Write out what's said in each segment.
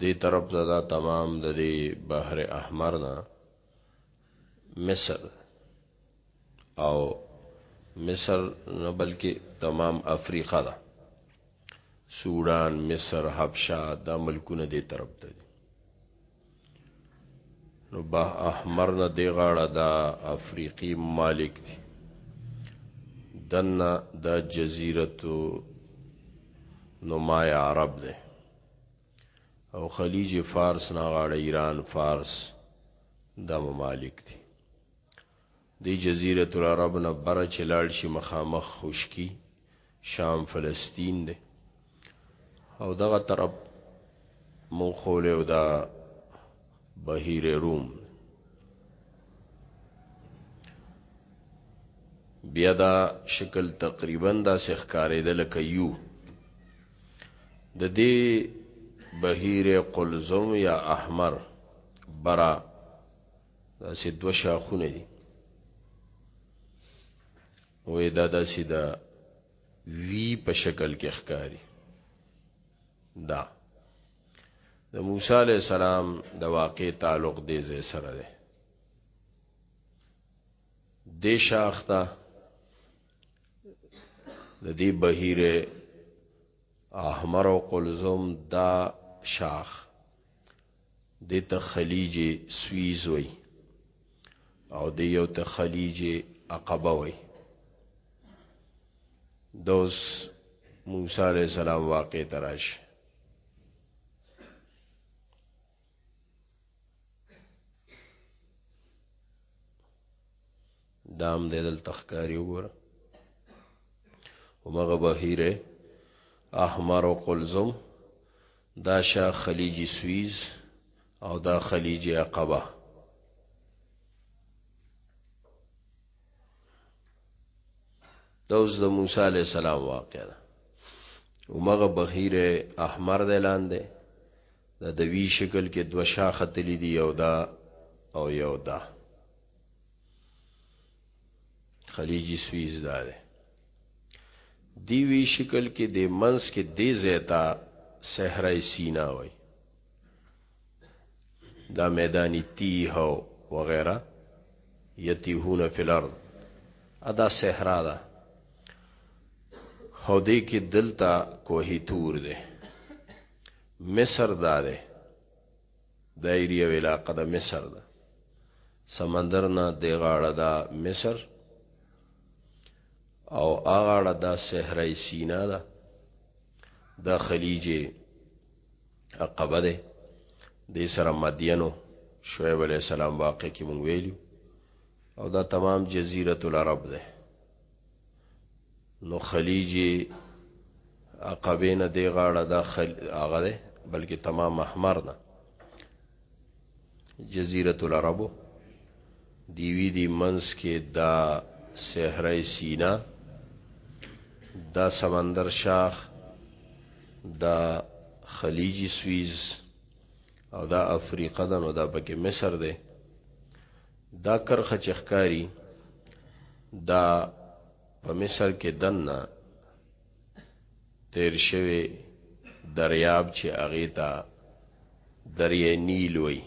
دی طرف ته دا تمام د دې بحر احمر نه مصر او مصر نه بلکې تمام افریقا ده سودان مصر حبشه دا ملکونه دی طرف ته دي نو باه احمر نه دی غاړه دا افریقی مالک دی دنه دا جزیرتو نمای عرب دی او خلیج فارس نه غاړه ایران فارس دا ممالک دی دی جزیرة العرب نه بره چې لاړ شي مخامخ خشکی شام فلسطین دی او دغه طرف مو خوله او دا بهیر روم بیا دا شکل تقریبا دا سخکارې د لکه یو د دې بهیر قلزم یا احمر برا دا سي دو شاخونه دي وې دا دا سي دا وی په شکل کې ښکاری دا د موسی علی السلام د واقع تعلق دې زې سره ده د شاخته د دې بهیره احمر او قلزم دا شاخ دې ته خلیج سویز وای او دې یو ته خلیج عقبه وای دوس موسی علیہ السلام واقع تراش دام دې دل تخکاری وګوره ومغه بهیره احمر او قلزم دا شا خلیج سویز او دا خلیج عقبه دا اوس د موسی علی السلام واقعا ده ومغه بخیر احمر د اعلان ده د دوی شکل کې دو شاخه تلی دی یو دا او یو دا خلیجی سویز دا دی دیوی شکل کې د منس کې د زیتا صحرای سینا وای دا میدانی تیه او وغیرہ یتیهون فی الارض ادا صحرا ده هو دې کې دلتا کوهی تور ده مصر دا ده دایری یو علاقه د مصر ده سمندر نه دی غاړه دا مصر او اغاړه دا صحرای سینا ده دا خلیج عقبه ده د سره مدینو شعیب علی السلام واقع کی مونږ ویلو او دا تمام جزیره العرب ده نو خلیجی عقبه نه دی غاړه دا خل هغه ده بلکې تمام احمر ده جزیره العرب دیوی دی منس کې دا صحرا سینا دا سمندر شاخ دا خلیجی سویز او دا افریقا ده نو دا پکې مصر ده دا کرښه چې ښکاري دا په مصر کې دننه تیر شوی دریاب چې هغه ته دریای نیل وای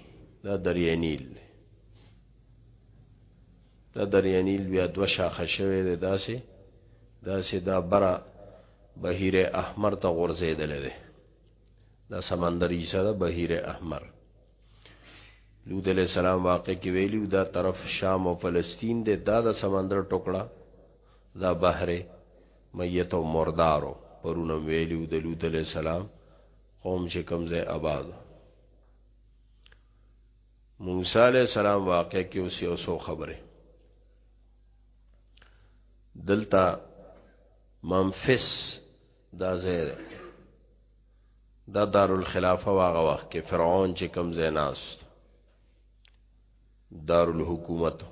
دا دریای نیل دا دریای نیل بیا دو شاخه شوی دی داسې داسې دا بره بهیر احمر ته غورځېدلی دی دا سمندر عیسی دا بهیر احمر لود علیہ السلام واقع کې ویلیو دا طرف شام او فلسطین دی دا د سمندر ټوکړه دا بحر میت او مردارو پرونم ویلیو د لود علیہ السلام قوم چې کمزه آباد موسی علیہ السلام واقع کې اوس یو سو خبره دلتا منفس دا زید دا دارالخلافه واغه وخت کې فرعون چې کم زیناس دارالحکومت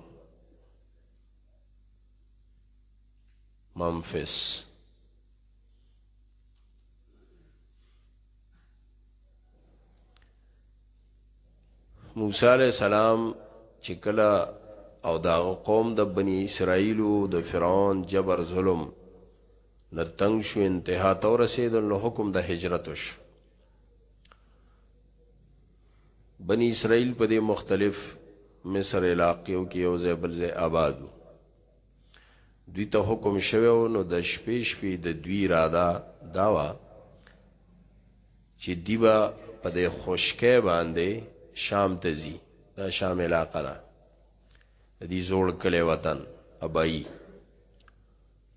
منفس موسی علیہ السلام چې کله او دا قوم د بنی اسرائیل او د فرعون جبر ظلم د تنگ شو انتها ته ورسېدل نو حکم د هجرت وشو بنی اسرائیل په دې مختلف مصر علاقو کې یو ځای بل ځای آبادو دوی ته حکم شوه نو د شپې شپې د دوی اراده داوا چې دیبا په دې خوشکې باندې شام ته ځي دا شام علاقه ده د دې زوړ کلی وطن ابایی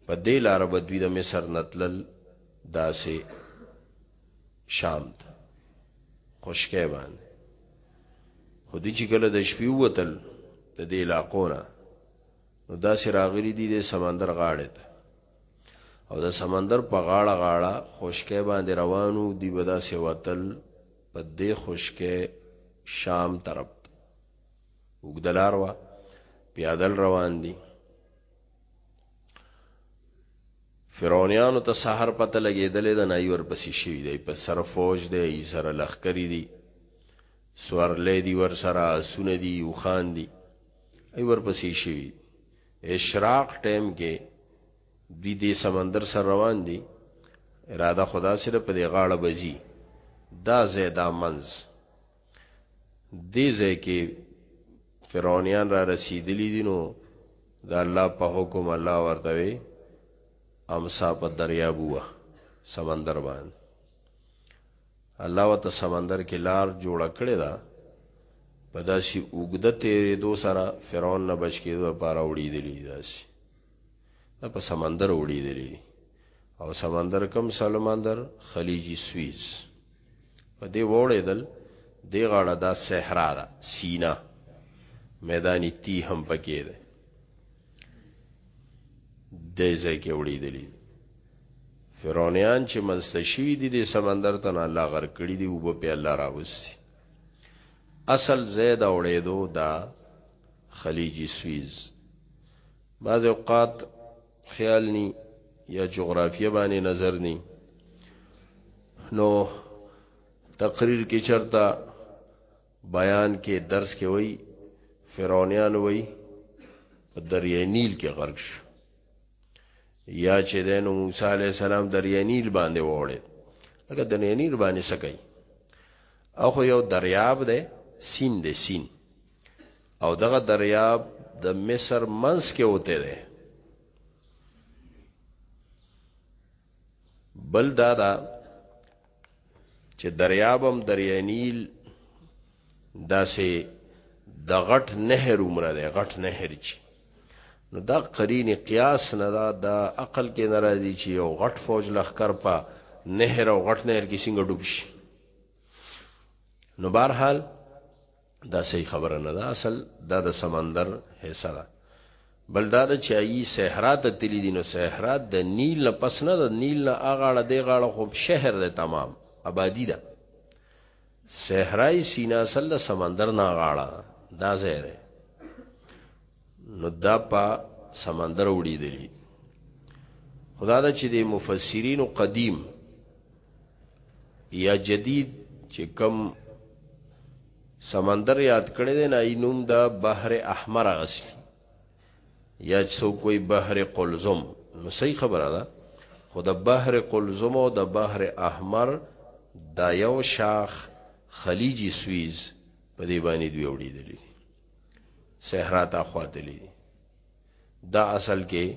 په دې لار به دوی د مصر نتلل داسې شام ته خوشکې باندې خو دې چې کله د شپې وتل د دې علاقو نه نو داسې راغلي دي د سمندر غاړې ته او د سمندر په غاړه غاړه خوشکې باندې روانو دی ودا سي وتل په دې خوشکې شام طرف وګدلار وا پیادل روان دي فرعونانو ته سحر پته لګېدلې د نای ورپسې شوی دی په سر فوج دی ای سره لخکری دی سوارلې دی ور سره اسونه دی او خان دی ای ورپسې شوی اشراق ټیم کې دوی د سمندر سره روان دي اراده خدا سره په دې غاړه بزي دا زیدا منز دې ځای کې فرعونیان را رسیدلی دي نو د الله په حکم الله ورته وي امسا په دریاب وه سمندر باندې الله وته سمندر کې لار جوړ کړی دا په داسې اوګده تیرې دو سره فرعون نه بچ کېدو لپاره وړي دي داسې دا په سمندر وړي دي او سمندر کم سلمندر خلیجی سویز په دې وړې دل دی غاړه دا صحرا ده سینا میدانی تی هم پکې ده د ځکه وړي دي فرعونیان چې منستشوی دي د سمندر ته الله غر کړی دی او په الله راوستي اصل زید اوړېدو دا خلیجی سویز بعض اوقات خیال نی یا جغرافیه باندې نظر نی نو تقریر کې چرتا بیان کې درس کې وای فرعونیان وای دریای نیل کې غرق شو یا چې د نو موسی علی السلام دریای نیل باندې وړي هغه د نیل باندې سکي اخو یو دریاب ده سین ده سین او دغه دریاب د مصر منس کې وته ده بل دا دا چې دریابم دریای نیل داسې د غټ نهر عمر ده غټ نهر چی نو دا قرین قیاس نه دا د عقل کې ناراضي چې یو غټ فوج لخر په نهر او غټ نهر کې څنګه ډوب شي نو بهرحال دا صحیح خبره نه ده اصل دا د سمندر حصہ ده بل دا د چایي صحرا ته تللی دي نو صحرا د نیل نه پس نه د نیل نه اغاړه دی غاړه خو شهر ده تمام آبادی ده صحرای سینا اصل د سمندر نه غاړه دا ځای ده نو دا په سمندر وړي دي خدا دا چې د مفسرین قدیم یا جدید چې کم سمندر یاد کړی دی نه نوم دا بحر احمر غسلی یا څو کوئی بحر قلزم نو صحیح خبره ده خو د بحر قلزم او د بحر احمر دا یو شاخ خلیجی سویز په دی باندې دوی وړي دي صحرا ته خواتلی دي دا اصل کې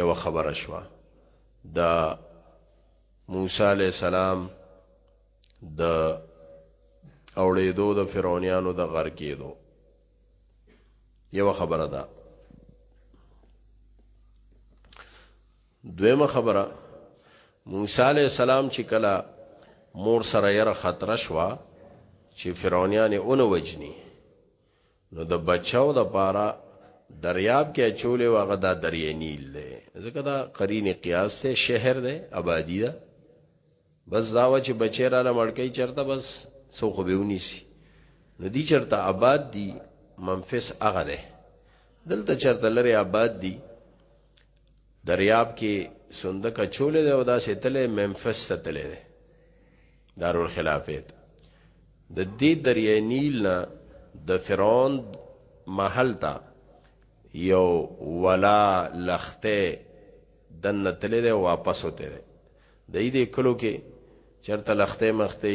یو خبره شوه د موسی علی السلام د اوړېدو د فرعونانو د غر کېدو یو خبره ده دویمه خبره موسی علی السلام چې کله مور سره یې خطر شوا چې فرعونیان اون وجنی نو د بچاو د پاره دریاب کې چولې واغه دا دریې نیل دی ځکه دا قرین قیاس ته شهر دی آبادی ده بس دا و چې بچی را لمړکې چرته بس سو خو به ونیسی نو دی چرته آباد دی منفس هغه ده دلته چرته لري آباد دی دریاب کې صندوق چولې ده او دا ستلې ممفس ستلې ده دارول خلافت د دې دریای نیل نه د فرعون محل تا یو ولا لخته دنه تلې ده واپس وته ده دی دی کلو کې چرته لخته مخته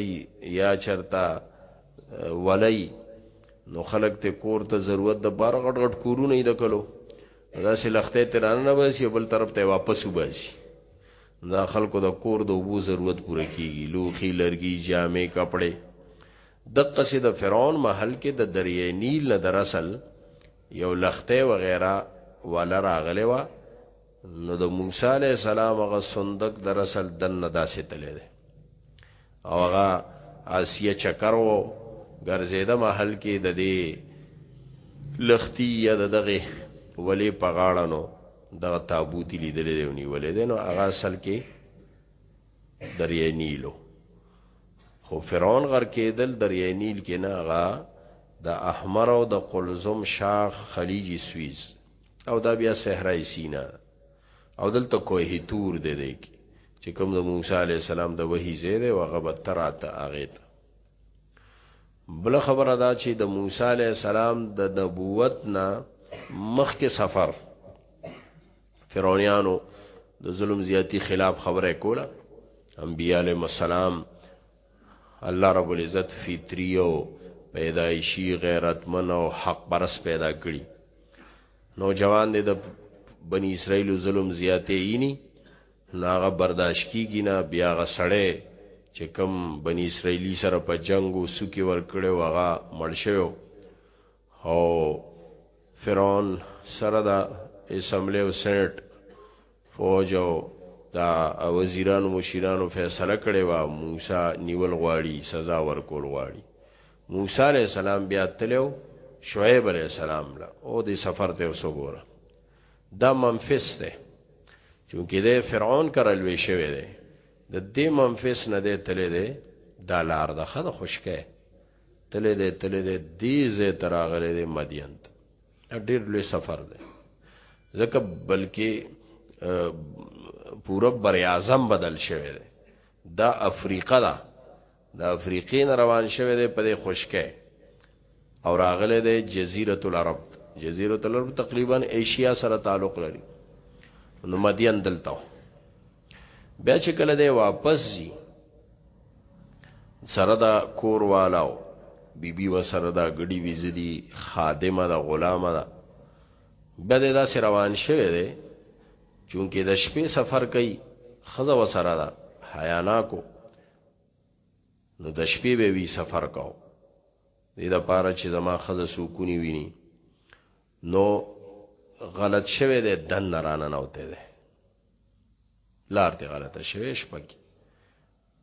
یا چرته ولای نو خلک ته کور ته ضرورت د بار غټ غټ کورونه د کلو دا سه لخته ترانه نه وسی بل طرف ته واپس وباسي دا خلکو د کور د وبو ضرورت پوره کیږي لوخي لرګي جامې کپڑے د قصې د فرعون محل کې د دریې نیل نه در اصل یو لخته و غیره ولا راغلی و نو د موسی علی السلام هغه صندوق در اصل دنه داسې تللی دی او هغه آسیه چکر وو ګرځیده محل کې د دې لختی یا دغه ولی په غاړه نو دغه تابوت لیدلې دی ونیولې دی نو هغه اصل کې دریای نیلو خو فرعون غر کېدل دریای نیل کې نه هغه د احمر او د قلزم شاخ خلیج سویز او دا بیا صحرای سینا ده او دلته کوه تور دی دی کی چې کوم د موسی علی السلام د وحی زیره او غبت تراته اغیت بل خبره دا چې د موسی علی السلام د نبوت نه مخکې سفر فرعونانو د ظلم زیاتی خلاف خبره کوله انبیاء علیهم السلام الله رب العزت فطری او پیدایشی غیرتمن او حق پرس پیدا کړی نوجوان دې د بنی اسرائیل ظلم زیاتې اینی ناغه برداشت کیږي نه بیا غسړې چې کم بنی اسرائیلی سره په جنگو سکی ور کړو هغه مړ شوی او فرعون سره دا اسمبلی او سېنات فوج او دا وزیرانو مشیرانو فیصله کړې و موسی نیول غواړي سزا ورکول غواړي موسی علی السلام بیا تلو شعیب علی السلام له او د سفر ته وسګوره دا منفس ده چونکه د فرعون کرلوي شوی دی د دې منفس نه دی تللی دی دا لار د خد خوشکه تلې دې تلې دې دې زه تراغلې دې مدین ته ډېر لوی سفر دی ځکه بلکې پورا بر اعظم بدل شوی دی دا افریقا ده د افریقې نه روان شوی دی په دې خشکه او راغله دی جزیره العرب جزیره العرب تقریبا ایشیا سره تعلق لري نو مدین دلته بیا چې کله دی واپس زی سره دا کور والاو بی بی و سره دا گڑی ویزدی خادمه دا غلامه دا بیا دی دا سر روان شوه دی چونکه د شپې سفر کوي خزه و سره دا حیانا کو نو د شپې به وی سفر کاو دې د پاره چې زما خزه سکونی ویني نو غلط شوی دی دن راننوته دی لار دی غلطه شوی شپک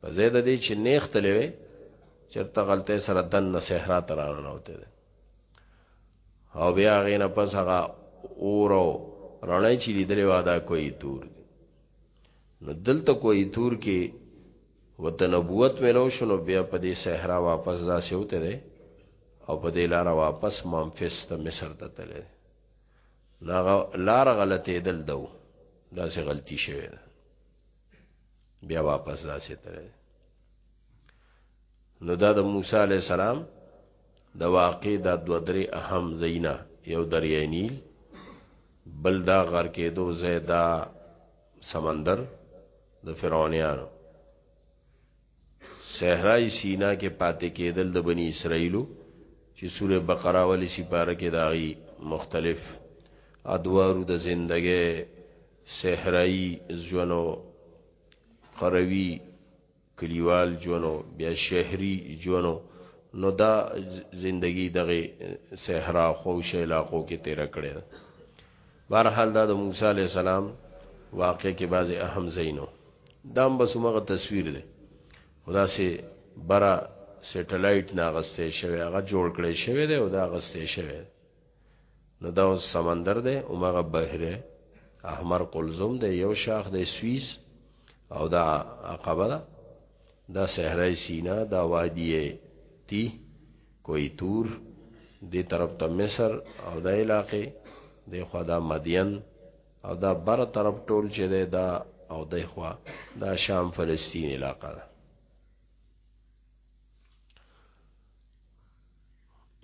په زید دی چې نیخ تلې وي چرته غلطه سره دن نه صحرا ته راننوته دی او بیا غینه پس هغه اورو رڼای چې لیدلې واده کوي تور نو دلته کوي تور کې ورته نبوت ملو شو نو بیا په دې صحرا واپس داسې وته دی او په دې لار واپس ممفیس ته مصر ته تللی ناغه لار غلطې دل دو داسې غلطي شوی ده بیا واپس داسې تللی نو دا د موسی علی السلام د واقع د دو درې اهم زینا یو دریای نیل بل دا غر کېدو زیدا سمندر د فرعونانو صحرای سینا کې پاتې کېدل د بنی اسرائیلو چې سوره بقره ولې سپاره کې داغي مختلف ادوارو د زندګۍ صحرای ژوندو قروي کلیوال ژوند او بیا شهري ژوند نو دا زندګي دغه صحرا خوش علاقو کې تیر کړی ده بهرحال دا د موسی علی السلام واقع کې بعضی اهم زینو دام بس مغه تصویر ده خدا سي برا سټلایټ ناغسته شوی هغه جوړ کړی شوی دی او دا غسته شوی دی نو دا اوس سمندر دی او مغه بحر احمر قلزم دی یو شاخ دی سویس او دا عقبه ده دا صحرای سینا دا وادی تی کوئی تور دی طرف ته مصر او دا علاقې دی خوا دا مدین او دا بر طرف ټول چې دی دا او دی خوا دا شام فلسطین علاقه ده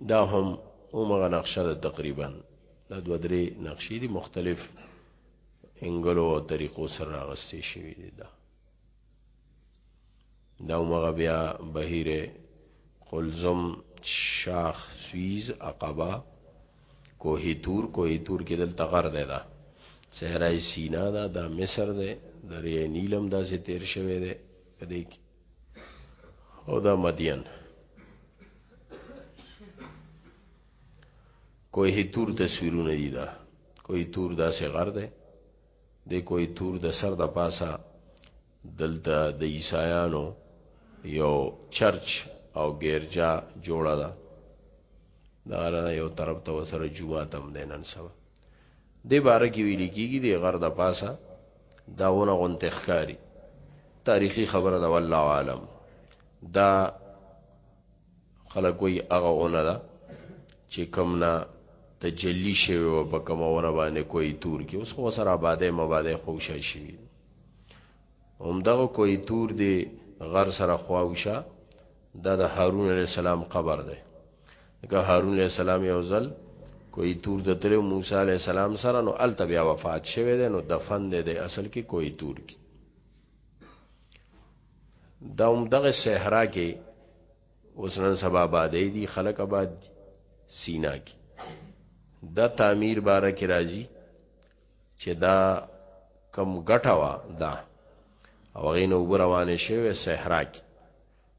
دا هم اومغه نقشه ده تقریبا دا دو درې نقشې دي مختلف انګلو او طریقو سره راغستې شوې دي دا دا اومغه بیا بهیر قلزم شاخ سویز عقبه کوهی تور کوهی تور کې دلته غر دی دا صحرای سینا دا دا مصر دی دریای نیلم دا سه تیر شوی دی په دې کې او دا مدین کوه تور تصویرونه دي دا کوه تور دا سه غر ده د کوه تور د سر د پاسه دلته د عیسایانو یو چرچ او ګیرجا جوړه ده دا را یو طرف ته وسره جوه تم دینن سبا دې باره کې ویل کېږي د غر د پاسه داونه غونته ښکاری تاریخي خبره ده والله عالم دا خلک وی هغه اونه ده چې کم نه تجلی شوی و په کومونه باندې کوئی تور کې اوس خو سره آباده مباده خوشا شوی هم دغه کوه تور دی غر سره خواو شه دا د هارون علی السلام قبر دی که هارون علی السلام یو ځل کوی تور د تر موسی علی السلام سره نو ال بیا وفات شوه دی نو دفن دی د اصل کې کوی تور کی دا هم دغه صحرا کې اوسنن سبا آبادې دي خلک آباد سینا کې دا تعمیر بارکه راځي چې دا کم ګټه وا دا او غینه وب روانې شوی صحرا کې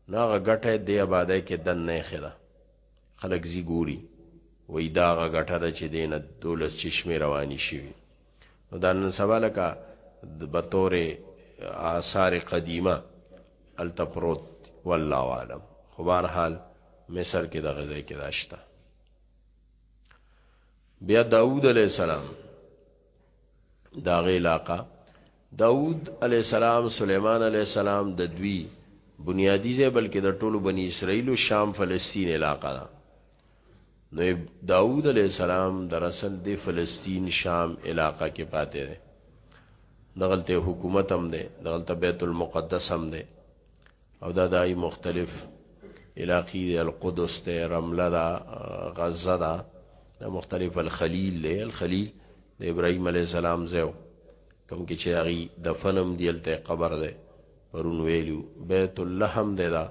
نو هغه ګټه د آبادای کې دن نه خره خلک زی ګوري وې دا هغه ګټه ده چې دینه دولس چشمه رواني شي نو دا نن سبا لکه د بتوره آثار قدیمه التپروت والله عالم خو بهر حال مصر کې د غزې کې داشته بیا داوود علیه السلام داغه علاقه داوود علیه السلام سلیمان علیه السلام د دوی بنیادی ځای بلکې د ټولو بنی اسرائیل شام فلسطین علاقه ده نو داوود علیه السلام دراصل د فلسطین شام علاقه کې پاتې ده دغلته حکومت هم ده دغلته بیت المقدس هم ده او دا دای مختلف علاقی دی القدس ته رمله دا غزه دا دا مختلف الخلیل دی الخلیل د ابراهیم علی السلام زو کم کې چې هغه دفنم دی الته قبر دی پرون ویلو بیت اللحم دی دا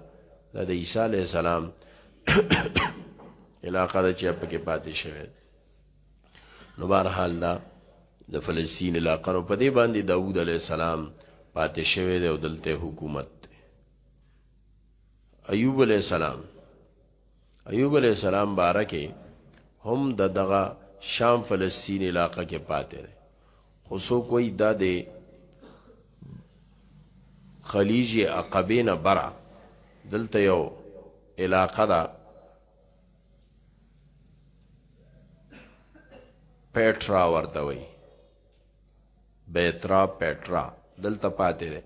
د عیسی علی السلام علاقه د چې په کې پاتې شوی نو بهر حال دا د فلسطین علاقه نو په دې باندې داوود علی السلام پاتې شوی دی او دلته حکومت دی ایوب علی السلام ایوب علی السلام بارکه هم د دغه شام فلسطین علاقه کې پاتې دی خو سو کوئی دا دی خلیج عقبه نه برا دلته یو علاقه ده پیټرا ورته وي بیترا پیټرا دلته پاتې ده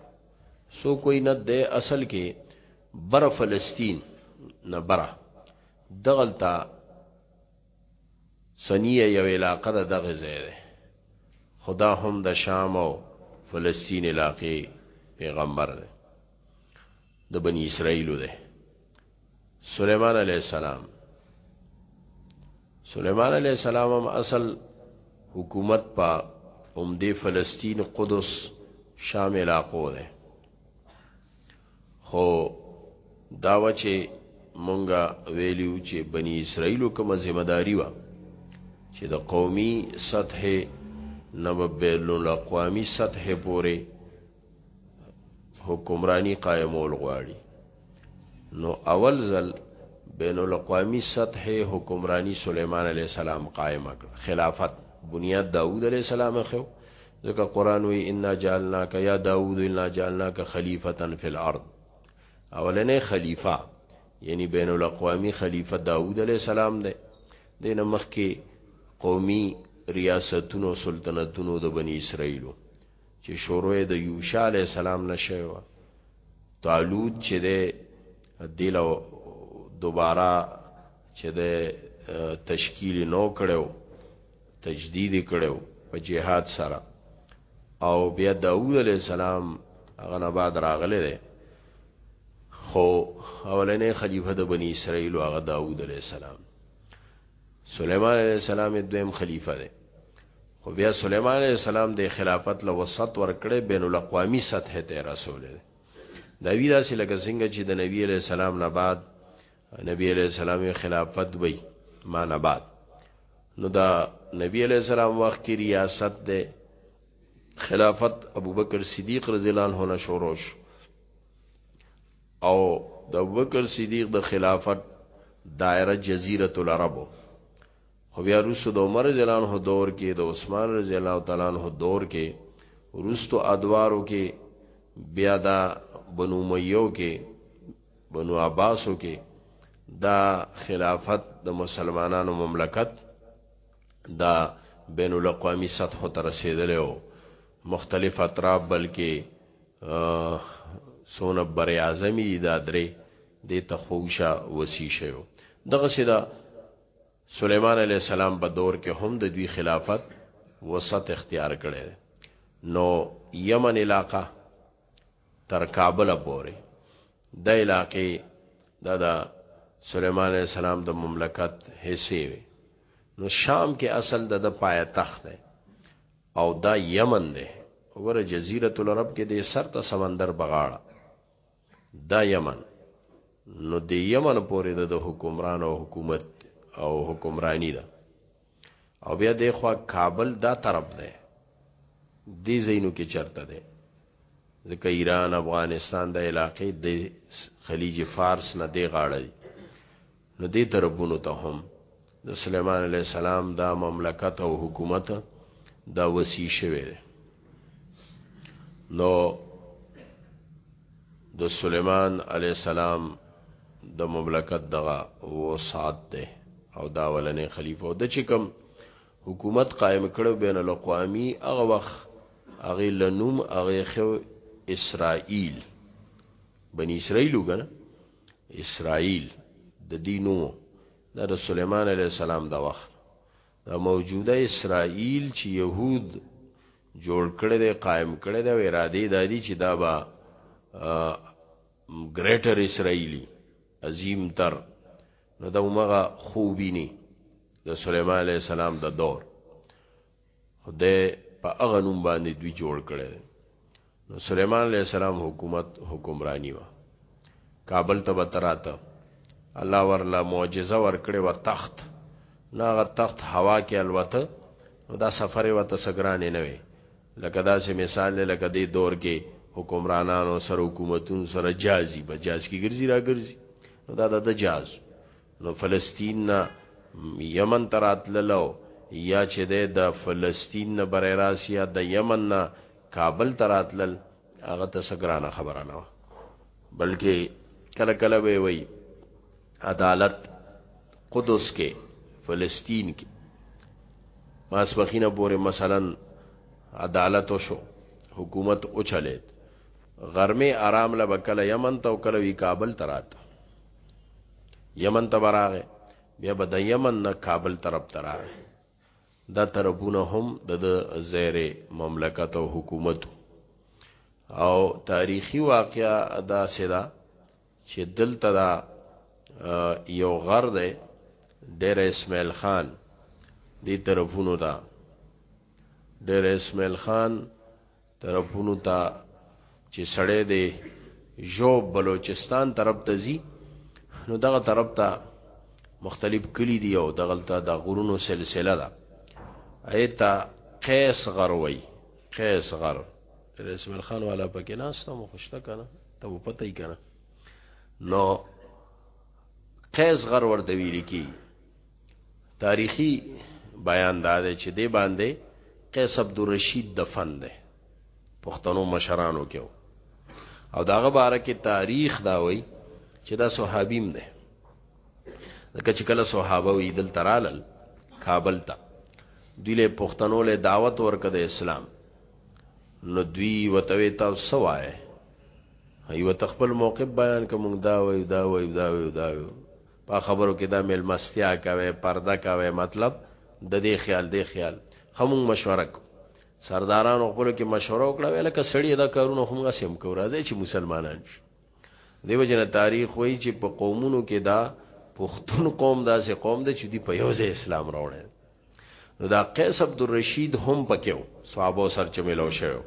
سو کوئی نه ده اصل کې بر فلسطین نه بره دغلتا سنیه یو علاقه ده دغه ځای ده خدا هم د شام او فلسطین علاقې پیغمبر ده د بنی اسرائیل ده سلیمان علیہ السلام سلیمان علیہ السلام هم اصل حکومت په عمده فلسطین قدس شام علاقو ده خو داوا چې مونږه ویلیو چې بنی اسرائیل کوم ذمہ داری و چې د قومي سطح نو بین الاقوامی سطح پورې حکمرانی قائمول غواړي نو اول ځل بین الاقوامی سطح حکمرانی سلیمان علیہ السلام قائم کړ خلافت بنیاد داوود علیہ السلام خو ځکه قران وی ان جعلناک یا داوود ان جعلناک خلیفتا فی الارض اولنې خلیفہ یعنی بین الاقوامی خلیفہ داوود علیہ السلام دی دین مخکې قومي ریاستونو سلطنتونو د بنی اسرائیلو چې شروع د یوشا علی السلام نشوي و طالوت چې ده دله دوباره چې ده تشکیل نو کړو تجدید کړو په جهاد سره او بیا داوود علی السلام هغه نه بعد راغله ده خو اولنې خلیفہ د بنی اسرائیل هغه داوود علی السلام سليمان علی السلام دویم خلیفہ ده خو بیا سلیمان علیه السلام د خلافت له وسط ورکړې بین الاقوامی سطح ته رسول دا وی داسې لکه څنګه چې د نبی علیه السلام نه بعد نبی علیه السلام خلافت وی ما نه بعد نو دا نبی علیه السلام وخت کې ریاست ده خلافت ابوبکر صدیق رضی الله عنه نه شروع شو او د ابوبکر صدیق د خلافت دایره جزیره العرب خو بیا وروسته د عمر رضی الله عنه دور کې د عثمان رضی الله تعالی عنه دور کې وروسته ادوارو کې بیا دا بنو امیو کې بنو عباسو کې دا خلافت د مسلمانانو مملکت دا بین الاقوامی سطح ته رسیدلی او مختلف اطراف بلکې سونه بر اعظمی دا درې د تخوشا وسی شیو دغه سیدا سلیمان علیه السلام په دور کې هم د دوی خلافت وسط اختیار کړي نو یمن علاقه تر کابل پورې د علاقې د د سليمان عليه السلام د مملکت حصے وي نو شام کې اصل د د پایتخت دی او دا یمن دی وګوره جزیره العرب کې د سر ته سمندر بغاړه دا یمن نو د یمن پورې د حکمران او حکومت او حکمرانی ده او بیا د خوا کابل دا طرف ده دې زینو کې چرته ده ځکه ایران افغانستان د علاقې د خلیج فارس نه دی غاړه نو دې تربونو ته هم د سليمان عليه السلام دا مملکت او حکومت دا وسی شوه نو د سليمان عليه السلام د مملکت دغه وسات ده او دا ولنې خلیفہ د چې کوم حکومت قائم کړو بین الاقوامی هغه وخت هغه لنوم هغه خو اسرائیل بنی اسرائیل وګنه اسرائیل د دې نوم و، دا د سلیمان علیه السلام د وخت نه دا موجوده اسرائیل چې یهود جوړ کړی دی، قایم کړی دی او اراده یې دا دي چې دا به ګریټر اسرائیل وي، عظیم تر، نو دا همغه خوب ویني د سلیمان علیه السلام د دور. خدای په هغه نوم باندې دوی جوړ کړی دی نو سلیمان علیه السلام حکومت حکمرانی وه کابل ته به ته راته الله ورله معجزه ورکړې وه تخت نو هغه تخت هوا کې الوته نو دا سفر یې ورته څه ګران نه وی لکه داسې مثال دی لکه دې دور کې حکمرانانو سره حکومتونو سره جازي به جاز کې ګرځي را ګرځي نو دا د جاز نو فلسطین نه یمن ته راتللو یا چې دی د فلسطین نه برای راست یا د یمن نه کابل ته راتلل هغه ته څه ګرانه خبره نه وه بلکې کله کله به وی عدالت قدس کې فلسطین کې ماسپخینه پورې مثلا عدالت وشو حکومت اوچلید غرمه آرام لبا کله یمن ته او کله وی کابل ترات یمن ته براغه بیا به د یمن نه کابل طرف ته راغی دا طرفونه هم د زیر مملکت او حکومت او تاریخی واقعا دا سدا چې دلته دا یو غر دی ډیر اسماعیل خان دی طرفونو دا ډیر اسماعیل خان طرفونو ته چې سړې دی جو بلوچستان طرف ته زی نو دغه طرف ته مختلف کلی دی او دغلته د غرونو سلسله ده ایتا قیس غر وای قیس غر اسماعیل خان والا پکې ناسته مو خوشته کنه ته په پته یې کنه نو قیس غر ورته ویل کی تاریخی بیان دا دی چې دی باندې قیس عبدالرشید دفن دی پښتنو مشرانو کې او داغه باره کې تاریخ دا وای چې دا صحابیم دی ځکه چې کله صحابه وی دل ترالل کابل ته دوی له پښتنو له دعوت ورکړه د اسلام نو دوی وتوي تاسو سوای ایو تخپل موقف بیان کوم دا وای دا وای دا وای دا وای په خبرو کې دا مېلمستیا کوې پرده کوې مطلب د دې خیال دې خیال خو موږ مشوره کو سردارانو خپلو کې مشوره وکړه ویل که سړی دا کارونه هم غسیم کو راځي چې مسلمانان شي دیو جن تاریخ وایي چې په قومونو کې دا پښتون قوم داسې قوم دی چې دی په یو ځای اسلام راوړی نو دا قیس عبد الرشید هم پکیو صحابه سر چې ملو شو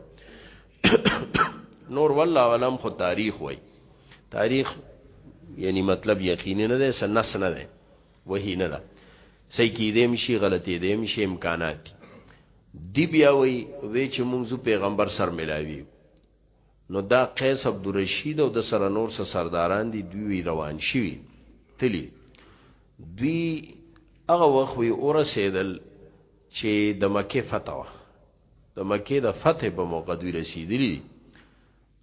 نور والله علم خو تاریخ وای تاریخ یعنی مطلب یقیني نه ده سنس نه ده وਹੀ نه ده صحیح کې دیم شي غلطي دیم شي امکانات دی بیا وی وی چې موږ پیغمبر سر ملاوي نو دا قیس عبدالرشید او د سره نور څه سرداران دي دوی وی روان شوي تلی دوی هغه وخت وی ورسېدل چې د مکه فتح وه د مکه د فتح په موقع دوی رسیدلی دي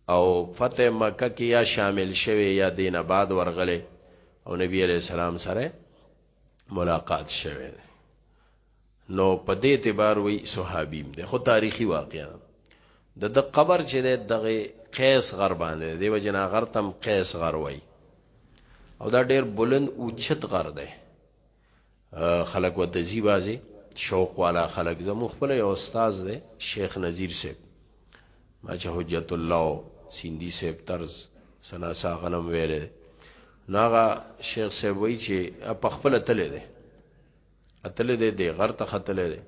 او فتح مکه کې یا شامل شوه یا دینه بعد ورغله او نبی علیہ السلام سره ملاقات شوه نو په دې اعتبار وی صحابی هم دی خو تاریخی واقعه ده د د قبر چې ده دغه قیس غر باندې دی وجنا غر تم قیس غر وای او دا ډیر بلند او چت غر ده خلق و دزی بازی شوق والا خلق زمو خپل یو استاد ده شیخ نذیر صاحب ما چې حجت الله سیندی صاحب طرز سنا سا غنم ویله ناغه شیخ صاحب وای چې په خپل تل ده اتلې دې دې غر ته ختلې دې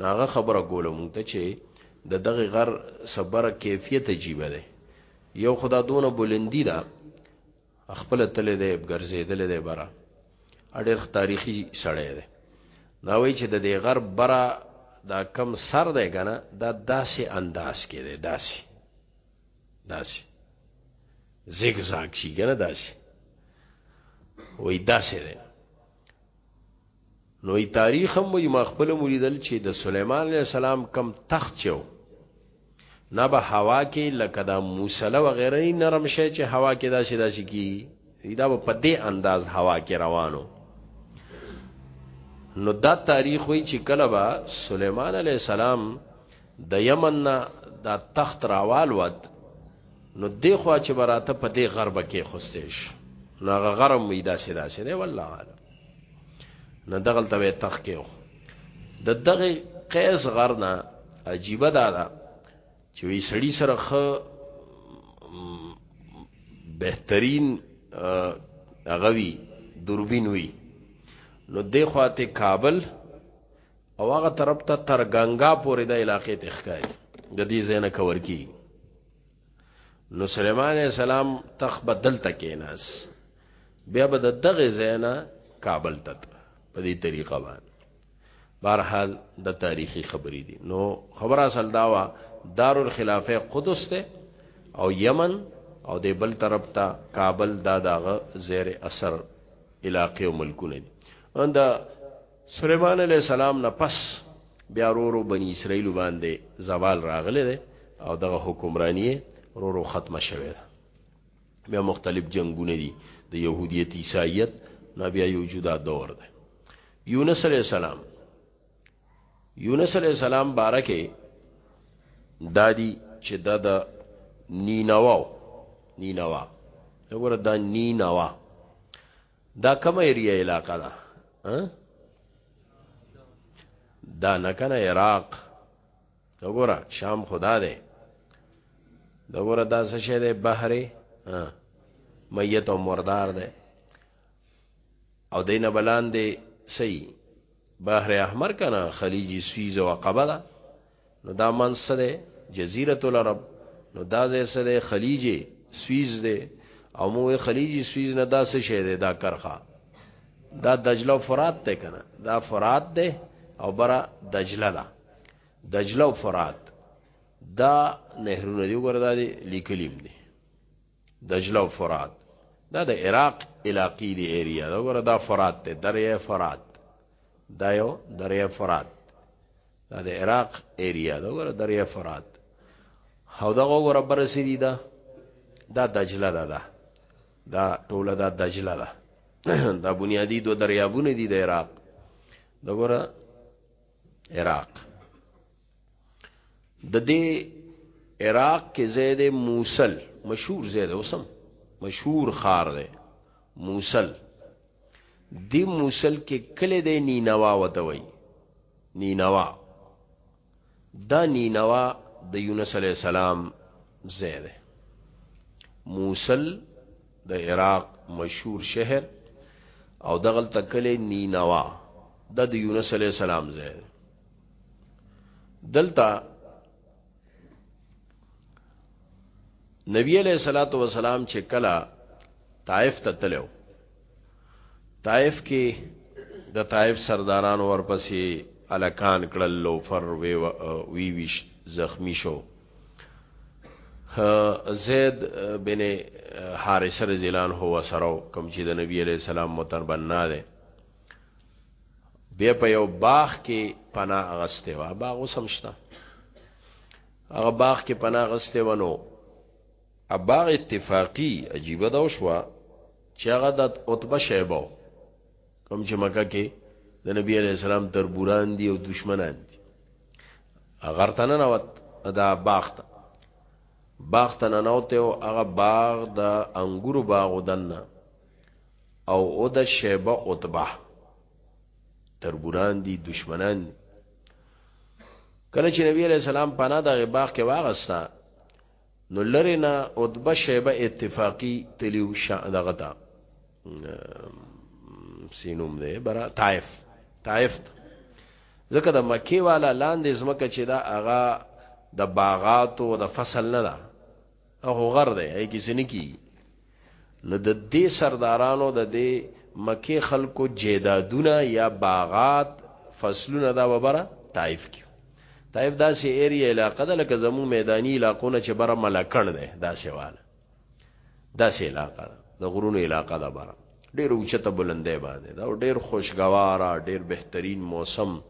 ناغه خبره کوله مونږ ته چې د دغه غر صبره کیفیت عجیب ده یو خدا دونه بلندی ده خپل تلې دې ګرځېدل دې برا اړیر تاریخي سړی دی دا وایي چې د دې غر برا دا کم سر دی کنه دا داسې انداز کې دی داسې داسې زیګ زاګ شي کنه داسې وای داسې دی نو ای تاریخ هم وی ما خپل مریدل چې د سليمان عليه السلام کم تخت چو نه به هوا کې لکه دا موسله وغیرہ نرم شي چې هوا کې دا شي دا شي کی دا په دې انداز هوا کې روانو نو دا تاریخ وی چې کله با سليمان عليه السلام د یمن دا تخت راوال ود نو دی خو چې براته په دې غربه کې خوستېش نو هغه غرم وی داسې داسې دی والله عالم نو دغل ته تخ کې د دغه قیس غرنا عجیب ده دا چې وی سړی سره خ بهترین هغه وی دوربین وی نو دی خواته کابل او هغه طرف ته تر غنګا پورې د علاقې ته ښکاري د دې زینه کور کی نو سليمان عليه السلام تخ بدل تکیناس بیا به د دغه زینا کابل ته په دې طریقه باندې بهرحال د تاریخي خبرې دي نو خبره اصل داوا دارالخلافه قدس ته او یمن او د بل طرف ته کابل دا دغه زیر اثر علاقې او ملکونه دي ان دا سليمان عليه السلام نه پس بیا رورو بنی اسرائیل باندې زوال راغله ده او دغه حکمرانی رورو ختمه شوه ده بیا مختلف جنگونه دي د يهوديت عیسایت نه بیا یو جدا دور ده یونس علیہ السلام یونس علیہ السلام بارکه دادی چې د دا نینوا نینوا وګوره دا نینوا دا کوم ایریا علاقہ ده دا نه کنه عراق وګوره شام خدا ده دا وګوره دا څه شه ده بحر میت او مردار ده او دینه بلان ده سی بحر احمر کنه خلیج سویز او عقبه ده نو دا منص ده جزیرت العرب نو دا ځای سره خلیج سویز ده او مو خلیج سویز نه دا څه شه ده دا کرخه دا دجله او فرات ته کنه دا فرات ده او برا دجله ده دجله او فرات دا نهرونه دی ګور دا لیکلیم دی دجله او فرات دا د عراق علاقې دی ایریا دا ګوره دا فرات ته دریا فرات دا یو دریا فرات دا د عراق ایریا دا ګوره دریا فرات او دا ګوره برسې دی دا دا دجله دا دا دا ټوله دا دجله دا دا بنیادی دو دریابونه دي د عراق دا ګوره عراق د دې عراق کې زید موصل مشهور زید اوسم مشهور خار دی موصل دی موصل کې کله دی نینوا وتوي نینوا دا نینوا د یونس علی السلام زید موصل د عراق مشهور شهر او دغل تکله نینوا د یونس علی السلام زید دلته نبی علیہ الصلوۃ والسلام چې کلا طائف ته تلو طائف کې د طائف سرداران ورپسې الکان کړل لو فر وی وی ویش زخمی شو زید بن حارثه رضی الله عنه وسره کوم چې د نبی علیہ السلام متربنا ده بیا په یو باغ کې پناه اغسته و باغ وسمشتا هغه باغ کې پناه اغسته ونو ا باغ اتفاقی عجیب دا وشوا چې هغه د عتبه شیبه کوم چې مکه کې د نبی علی السلام تربوران دي او دشمنان دي اگر تنه نوت دا باغ ته باغ تنه نوته او هغه باغ د انګورو باغ ودنه او او د شیبه عتبه تربوران دي دشمنان دي کله چې نبی علیہ السلام پناه د باغ کې واغستا نو لری نه عتبه شیبه اتفاقی تلیو شان دغه تا سینوم دی برا طائف طائف ځکه د مکی والا لاندې زمکه چې دا هغه د باغاتو د فصل نه ده هغه غر دی هي کسی نه کی نو د دې سردارانو د دې مکه خلکو جیدادونه یا باغات فصلونه دا وبره طائف کې طائف داسې ایریا علاقه ده لکه زمو میدانی علاقونه چې بره ملکن ده داسې واله داسې علاقه ده د غرونو علاقه ده بره ډېر اوچته بلندې باندې دا ډېر خوشګواره ډېر بهترین موسم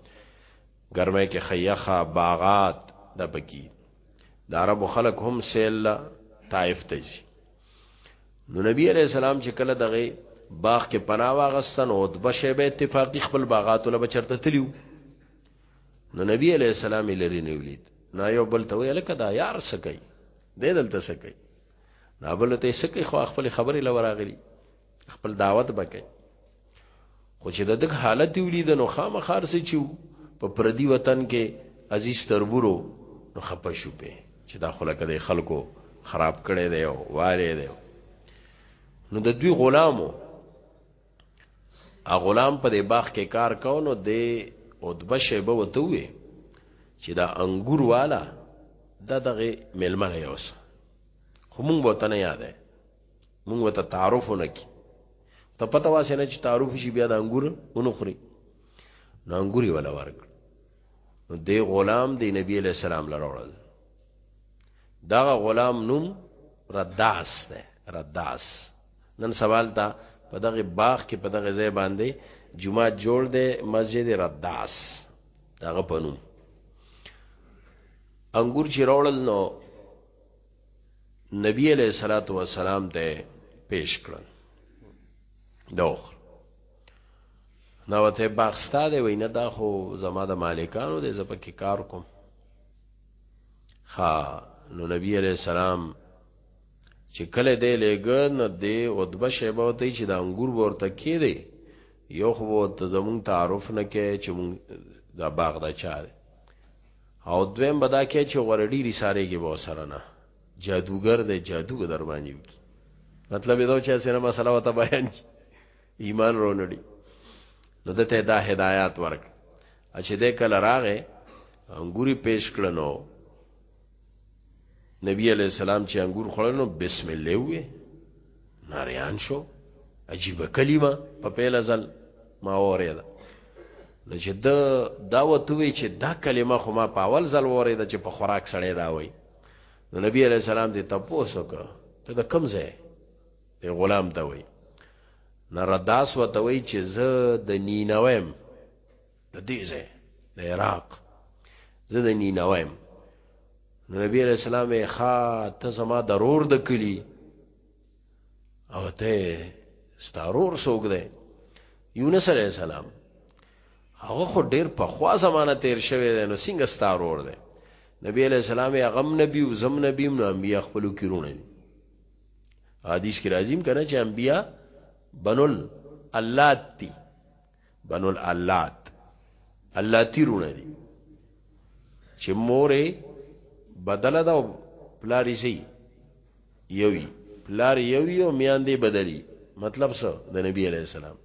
ګرمۍ کې ښه یخه، باغات دا پکې د عربو خلک هم سیل طائف ته ځي نو نبی علیہ السلام چې کله دغه باغ کې پناه واغستن او د بشه به اتفاقی خپل باغات له بچرته تلیو نو نبی علیہ السلام لری نیولید نه یو بل ته ویل کدا یار سکی دې دلته سکی نه بل ته سکی خو خپل خبرې لوراغلی خپل دعوت بکې خو چې د دغه حالت ولید نو خامخار سي چې په پردي وطن کې عزیز تربورو نو خپه شو په چې دا خلک د خلکو خراب کړي دی او واره دی نو د دوی غلامو ا غلام په دې باغ کې کار کاو نو د ادبه شیبه وته وي چې دا انګور والا د دغه ملمنه یوس خو مونږ وته نه یاده مونږ وته تعارف نه کی ته پته واسه نه چې تعارف شي بیا د انګور اونو خوري نو انګوري ولا ورک نو دی غلام دی نبی علیہ السلام لروړل دا غلام نوم رداس ده رداس نن سوال تا په دغه باغ کې په دغه ځای باندې جمعه جوړ دی مسجد رداس دغه پنوم انګور چې راوړل نو نبی علیہ الصلوۃ والسلام ته پیش کړل دوخ نو ته باغستا دی وینه دا خو زما د مالکانو د زپکې کار کوم ها نو نبی علیہ السلام چې کله دی لګن دی او د بشیبه وتی چې د انګور ورته کې دی یو خو ته زمون تعارف نه کې چې مون دا باغ دا چاره او دویم به دا کئ چه غوره ډیری سارې ګی به ورسره نه جادوګر دی جادو به درباندې وکړي مطلب دا چې اسنه مسله وته بیان کی ایمان رونړي نو دته دا هدایت ورک اچې د کله راغې انګوري پیش کړنو نبی علیہ السلام چې انګور خوړل نو بسم الله وې ناریان شو عجیب کلمه په پیل ځل ما اوریدا نو چې دا دعوت وی چې دا کلمه خو ما په اول ځل اوریدا چې په خوراک سړی دا وای نو نبی علیہ السلام دې تپوسو کا ته د کم ځای دی غلام ته وای نه رداس وته وای چې زه د نینویم د دې ځای د عراق زه د نینوا یم نو نبی علیہ السلام یې ښا ته زما ضرور د کلی او ته ستارور سوګ دی یونس علیہ السلام هغه خو ډیر په خوا زمانہ تیر شوی دی نو څنګه ستارور دی نبی علیہ السلام یې غم نبی او زم نبی نو انبیا خپلو کې رونه دي حدیث کې راځیم کنه چې انبیا بنل الله تی بنو الالات الله تیرونه دي چې مورې بدله دا پلاری سي یوي پلار یوي او میان دی بدلی مطلب څه د نبی علی السلام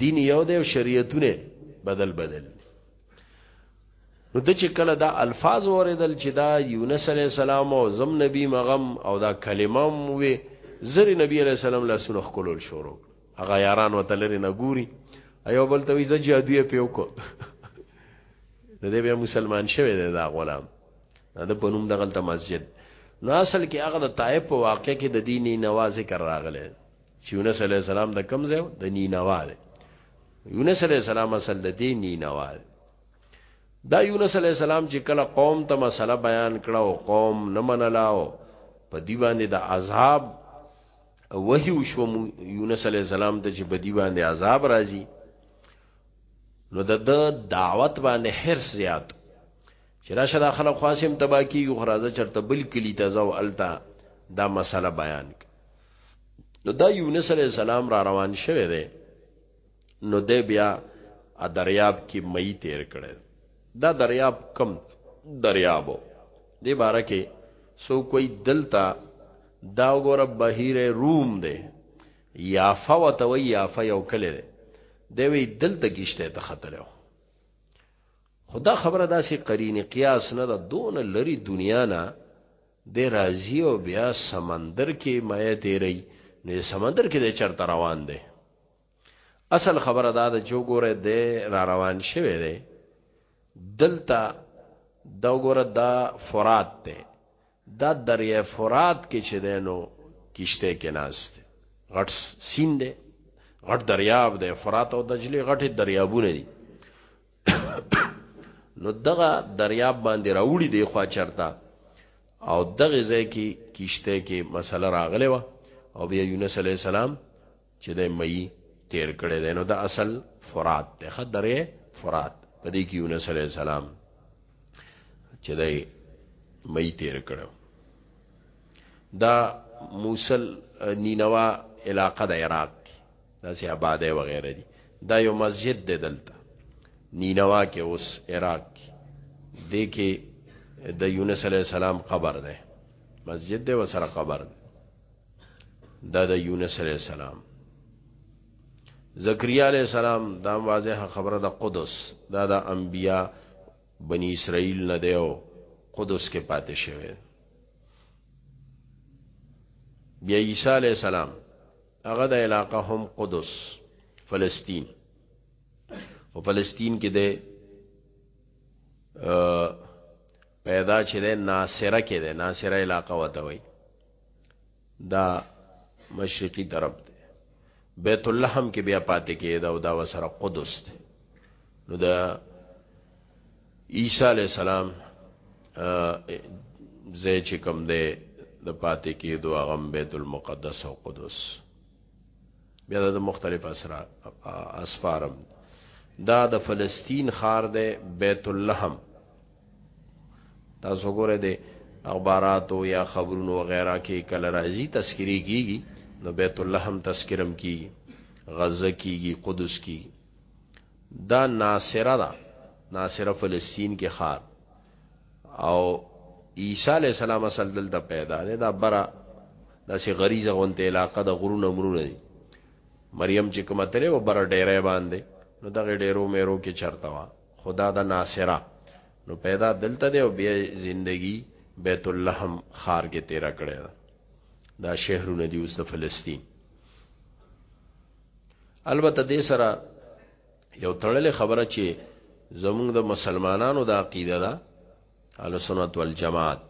دین یو دی او شریعتونه بدل بدل نو د چې کله دا الفاظ اوریدل چې دا یونس علی السلام او زم نبی مغم او دا کلمه مو وي زری نبی علی السلام له سنخ کولول شروع هغه یاران وته لري نه ګوري ایو بل ته وی ز جادو په وکړو د دې بیا مسلمان شوی دی دا غلام دا په نوم دغه ته مسجد نو اصل کې هغه د طائف په واقع کې د دیني نواز ذکر راغله چې یونس علی السلام د کم ځای د نینوا دی یونس علی السلام اصل د دې نینوا دی دا یونس علی السلام چې کله قوم ته مسله بیان کړه او قوم نه منلاو په دی باندې د عذاب وحی وشو یونس علیه السلام ته چې بدی باندې عذاب راځي نو د دعوت باندې حرس زیات چې راشه د خلک خاصم تبا کیږي خو راځه چرته بل کلی ته ځو التا دا مسله بیان نو دا یونس علی السلام را روان شوه دی نو دی بیا دریاب کې مئی تیر کړی دا دریاب کم دریابو دی باره کې سو کوئی دلتا دا وګوره بهیر روم دی یافا وته وی یافا یو کلی دی دی وی دلته کیشته ته خطلو خدا خبره داسې قرین قیاس نه ده دون لری دنیا نه د راضی او بیا سمندر کې مې تیری نو سمندر کې د چرته روان دی اصل خبره دا ده چې وګوره د را روان شوی دی دلته دا وګوره دا فرات دی دا دریای فرات کې چې دی نو کشته کې ناست غټ سین دی غټ دریاب دی فرات او دجله غټ دریابونه دي نو دغه دریاب باندې راوړي دی خوا چرتا او دغه ځای کې کشته کې مسله راغله و او بیا یونس علی السلام چې د مئی تیر کړی دی نو د اصل فرات ته خدره فرات په دې کې یونس علی السلام چې د مئی تیر کړو دا موصل نینوا علاقه د عراق دی دا سه آباده وغیرہ دی دا یو مسجد دی دلته نینوا کې اوس عراق کې دی کې د یونس علی السلام قبر دی مسجد دی وسره قبر دی دا د یونس علی السلام زکریا علی السلام دا واضح خبره د قدس دا د انبیا بنی اسرائیل نه دیو قدس کې پاتې شوی بیا عیسی علی السلام هغه د علاقه هم قدس فلسطین او فلسطین کې د پیدا چې ده ناصره کې ده ناصره علاقه وته وي دا مشرقي طرف ده بیت اللحم کې بیا پاتې کېده او دا وسره قدس ده نو دا عیسی علی السلام زه چې کوم ده د پاتې کېدو هغه بیت المقدس او قدس بیا د مختلف اسرا اسفارم دا د فلسطین خار ده بیت اللحم تاسو ګوره د اخباراتو یا خبرونو وغیرہ کې کله راځي تذکری کیږي نو بیت الله هم تذکرم کیږي غزه کیږي قدس کیږي دا ناصره دا ناصره فلسطین کې خار او عیسی علی السلام اصل دلته پیدا ده دا برا داسې غریزه غونته علاقه د غرونه مرونه دي مریم چې کومه تلې و بر ډیره باندې نو دغه ډیرو میرو کې چرتا وا خدا د ناصره نو پیدا دلته دی او بیا زندگی بیت اللحم خار کې تیر کړی دا دا شهرونه دی اوس د فلسطین البته دې سره یو تړلې خبره چې زمونږ د مسلمانانو د عقیده ده اهل سنت والجماعت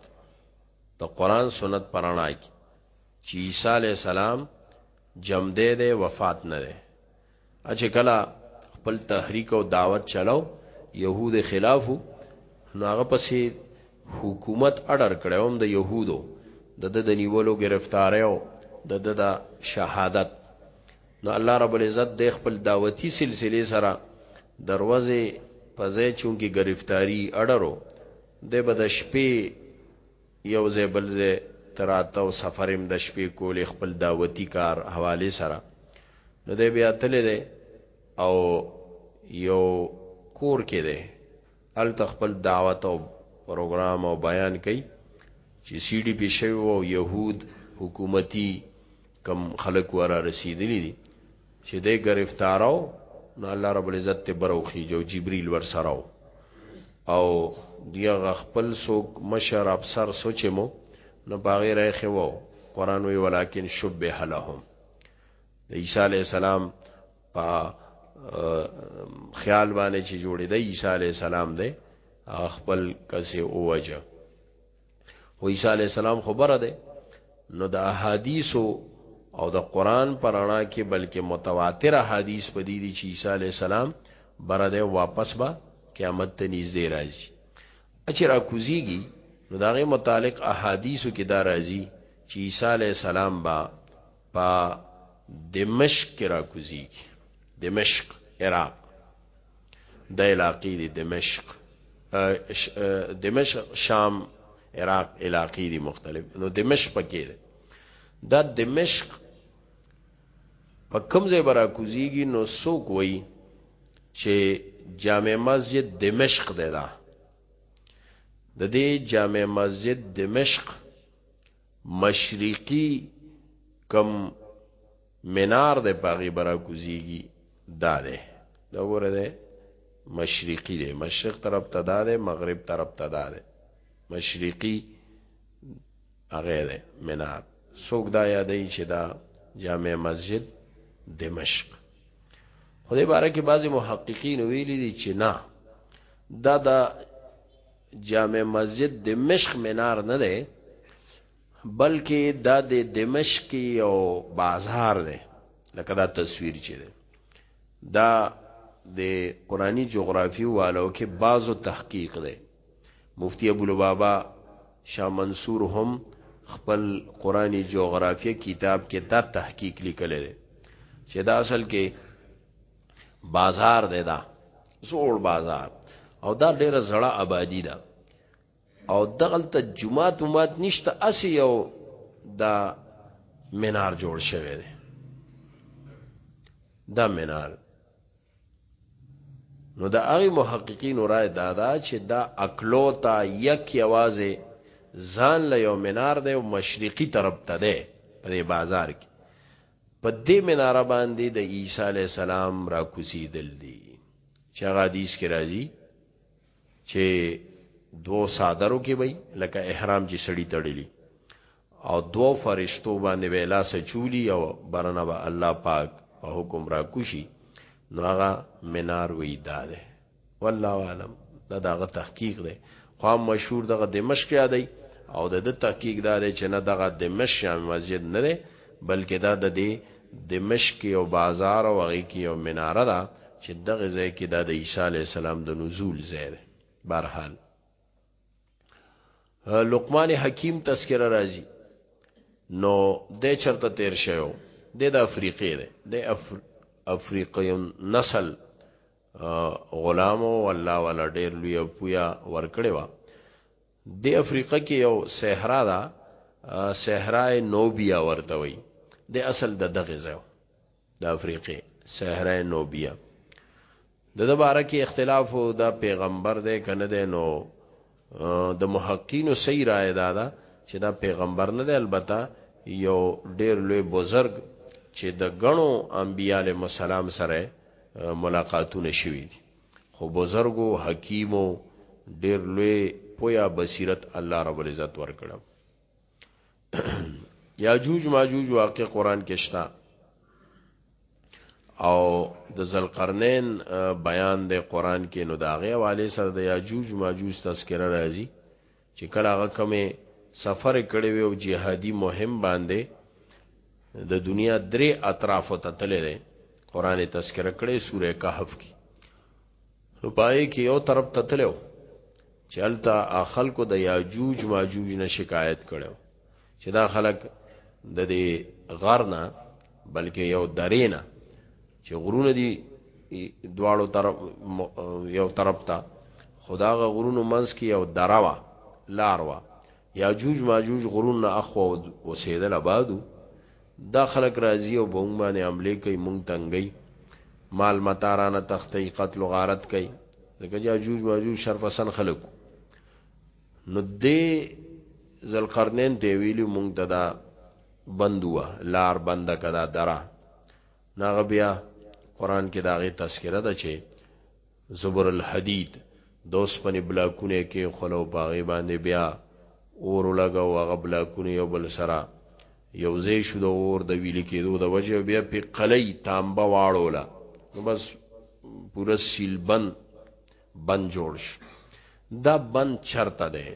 د قران سنت پرانا کی چې عیسی علی السلام جمده ده وفات نه ده چې کله خپل تحریک او دعوت چلاو يهود خلافو نو هغه پسې حکومت اډر کړو هم د يهودو د د نیولو گرفتاری او د د شهادت نو الله رب العزت د خپل دعوتی سلسله سره دروازه پځې چونکی گرفتاری اډرو د بد شپې یو ځای بل ځای ته راته او سفر هم د شپې کولې خپل دعوتي کار حوالې سره نو دی بیا تللی دی او یو کور کې دی هلته خپل دعوت او پروګرام او بیان کوي چې سیډي پې شوی او یهود حکومتي کم خلق ورا رسیدلی دی چې دی گرفتاراو نو الله رب العزت ته بروخی جو جبريل ور سراو او دی غخپل سوک مشر افسر سوچې مو نو باغی راي خو قران وی ولکن شبه لهم د عیسی علی السلام په خیال باندې چې جوړې د عیسی علی السلام دی خپل کسه اوجه خو عیسی علی السلام خو بره ده نو د احادیثو او د قران پر اړه کې بلکې متواتر احادیث په دې دي چې عیسی علی السلام بره ده واپس به قیامت ته نږدې راځي اچر اکوزیږي نو داغه متعلق احادیثو کې دا راځي چې عیسی علی السلام با په دمشق کې راکوزیږي دمشق عراق د علاقې دی دمشق دمشق شام عراق علاقې دي مختلف نو دمشق پکې ده دا دمشق په کوم ځای برا کوزيږي نو سوق وای چې جامع مسجد دمشق ده دا د دې جامع مسجد دمشق مشرقی کم منار ده پاغی برا کوزیگی دا ده دا گوره ده مشرقی ده مشرق طرف تا دا ده مغرب طرف تا دا ده مشرقی اغه ده منار سوک دا یادی چې دا جامع مسجد دمشق خدای باره کې بعضی محققین ویلی دي چې نه دا دا جامع مسجد دمشق منار نه ده بلکې دا د دمشق یو بازار ده لکه دا تصویر چې ده دا د قرآنی جغرافی والو کې بعضو تحقیق ده مفتی ابو لبابا شاه منصور هم خپل قرآنی جغرافی کتاب کې دا تحقیق لیکلی ده چې دا اصل کې بازار دی دا زوړ بازار او دا ډیره زړه آبادی ده او دغلته جمعه تومات نشته اسی یو دا منار جوړ شوی دی دا منار نو دا هغه محققین رائے دادا چې دا اکلوتا یک یوازې ځان له یو منار دی او مشرقي طرف ته دی په بازار کې په دې مناره باندې د عیسی علی السلام را کوسیدل دي چې هغه حدیث کې راځي چې دو صادرو کې وي لکه احرام چې سړی تړلی او دو فرشتو باندې ویلا سچولی او برنه به الله پاک په حکم را کوشي نو هغه منار وی داده والله عالم دا دغه تحقیق دی خو مشهور دغه دمشق یادای او د تحقیق دا دی چې نه دغه دمشق یا مسجد نه دی بلکې دا د دې دمشق یو بازار او هغه کې یو مناره ده چې دغه ځای کې دا د عیسی علی السلام د نزول ځای دی بهرحال لقمان حکیم تذکرہ راځي نو د چرته تیر شوی د افریقې دی د افریقیون نسل غلام او الله والا ډیر لوی پویا ورکړی و د افریقا کې یو صحرا ده صحرای نوبیا ورته وي د اصل د دغه ځای د افریقې صحرای نوبیا د دبارکه اختلاف او د پیغمبر د کنه د نو د محققینو صحیح رائے دا ده چې دا پیغمبر نه دی البته یو ډیر لوی بزرگ چې د غنو انبیاله مسالم سره ملاقاتونه شوي دي خو بزرګو حکیمو ډیر لوی پویا بصیرت الله رب العزت ورکړو یاجوج ماجوج واقع قران کې شته او د ذلقرنین بیان د قران کې نو داغه والے سره د یاجوج ماجوج تذکرہ راځي چې کله هغه کمه سفر کړي وي او جهادي مهم باندې د دنیا درې اطراف ته تللی دی قران تذکرہ کړي سوره کهف کې نو په هغې کې یو طرف ته تللی و چې هلته هغه خلکو د یاجوج ماجوج نه شکایت کړی و چې دا خلک د دې غر نه بلکې یو درې نه چې غرونه دي دواړو طرف یو طرف ته خداغه غرونو منځ کې یو دره وه لار وه یاجوج ماجوج غرونو نه اخوا اوسیدل ابادو دا خلک راځی او به مونږ باندې حملی کوي مونږ تنګی مال متاع رانه تختی قتل و غارت کوي ځکه یاجوج ماجوج شر پسند خلک نو دې ذوالقرنین ته ویلی مونږ ته دا بند وا لار بند کدا درا ناغه بیا قران کې داغه تذکرہ ده چې زبرالحدید، د اوسپنې بلاکونه یې کېښول او په هغې باندې بیا اور ولګاوه، هغه بلاکونه یو بل سره یو ځای شو، د اور د ویلي کېدو د وجې او بیا پې قلعی، تانبه، واړوله، نو بس پوره سیل بند بند جوړ شو، دا بند چرته دی؟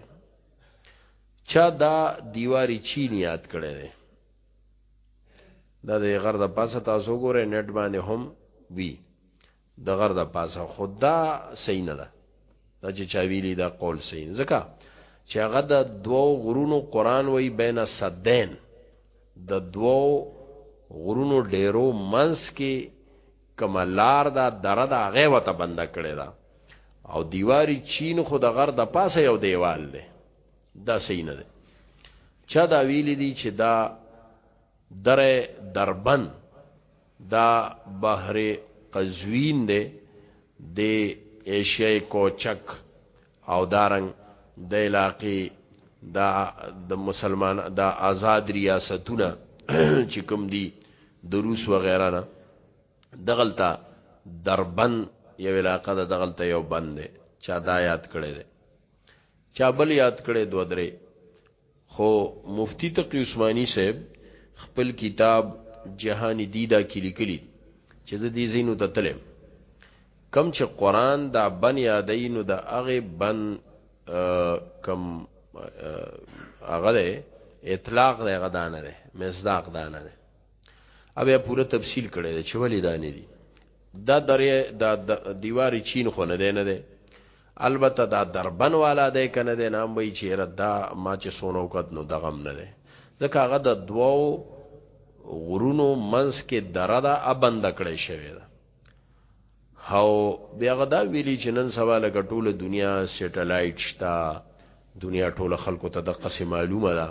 چا دا دیوار چین یاد کړی دی؟ دا د غر د پاسه تاسو ګورئ نېټ باندې هم وي. د غر د پاسه خدا صحیح نه ده دا چې چا ویلی دا قول صحیح نه ځکه چې هغه د دوو غرونو قران وای بین صدین د دوو غرونو ډیرو منس کې کما لار دا دره دا هغه وته بند کړی دا او دیواری چین خو د غر د پاسه یو دیوال دی دا صحیح نه دی چا دا ویلی دی چې دا دره دربند دا بحر قزوین دی د ایشیای کوچک او دارنګ د علاقې دا د مسلمان دا آزاد ریاستونه چې کوم دي د روس و غیره نه دغلطه دربند یو علاقه ده دغلطه یو بند ده چا دا یاد کړی ده چا بل یاد کړی دو درې خو مفتی تقی عثماني صاحب خپل کتاب جهان دیدا کې لیکلی چې زه دې زینو ته تلم کم چې قران دا بن یادینو د هغه بن کم هغه ده اطلاق ده هغه دانه ده مصداق دانه ده اوبه پوره تفصیل کړی ده چې ولې دانه دي دا درې دا دیواری چین خو نه ده نه ده البته دا دربن والا دی که نه دی نه هم به یې چې یاره دا ما چې څونه وکت نو دغه هم نه دی ځکه هغه د دوو غرونو منځ کې دره ده ا بنده کړی شوې ده او بیا هغه دا ویلي چې نن سبا لکه ټوله دنیا سیټلایټ شته دنیا ټوله خلکو ته د قصې معلومه ده